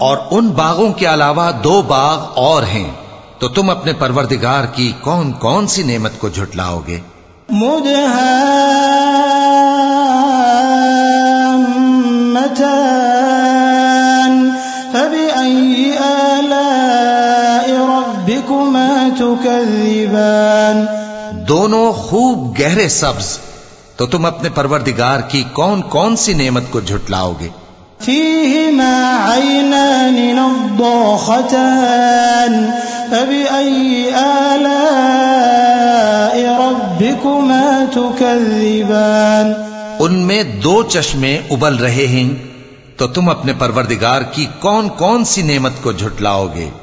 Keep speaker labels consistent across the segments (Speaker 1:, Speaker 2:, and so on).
Speaker 1: और उन बागों के अलावा दो बाग और हैं तो तुम अपने परवरदिगार की कौन कौन सी नेमत को झुटलाओगे
Speaker 2: मुदहामतान
Speaker 1: दोनों खूब गहरे सब्ज तो तुम अपने परवरदिगार की कौन कौन सी नेमत को झुटलाओगे? उनमें दो चश्मे उबल रहे हैं तो तुम अपने परवरदिगार की कौन कौन सी नेमत को झुटलाओगे?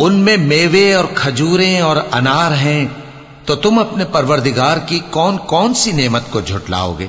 Speaker 1: उनमें मेवे और खजूरें और अनार हैं तो तुम अपने परवरदिगार की कौन कौन सी नेमत को झुटलाओगे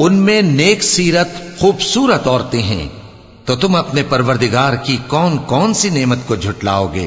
Speaker 1: उनमें नेक सीरत खूबसूरत औरतें हैं तो तुम अपने परवरदिगार की कौन कौन सी नेमत को झुटलाओगे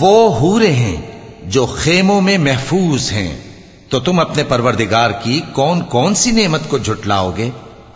Speaker 1: वो हूरे हैं जो खेमों में महफूज हैं तो तुम अपने परवरदिगार की कौन कौन सी नेमत को झुटलाओगे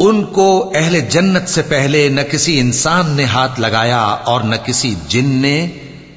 Speaker 1: उनको अहले जन्नत से पहले न किसी इंसान ने हाथ लगाया और न किसी जिन ने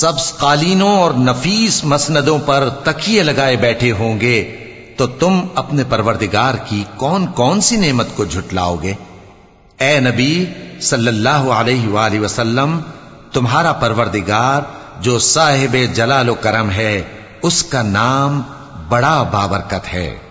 Speaker 1: सब्ज कालीनों और नफीस मसनदों पर तकिए लगाए बैठे होंगे तो तुम अपने परवरदिगार की कौन कौन सी नेमत को झुटलाओगे? ए नबी सल्लल्लाहु अलैहि वसल्लम, तुम्हारा परवरदिगार जो साहिब जलालो करम है, उसका नाम बड़ा बाबरकत है।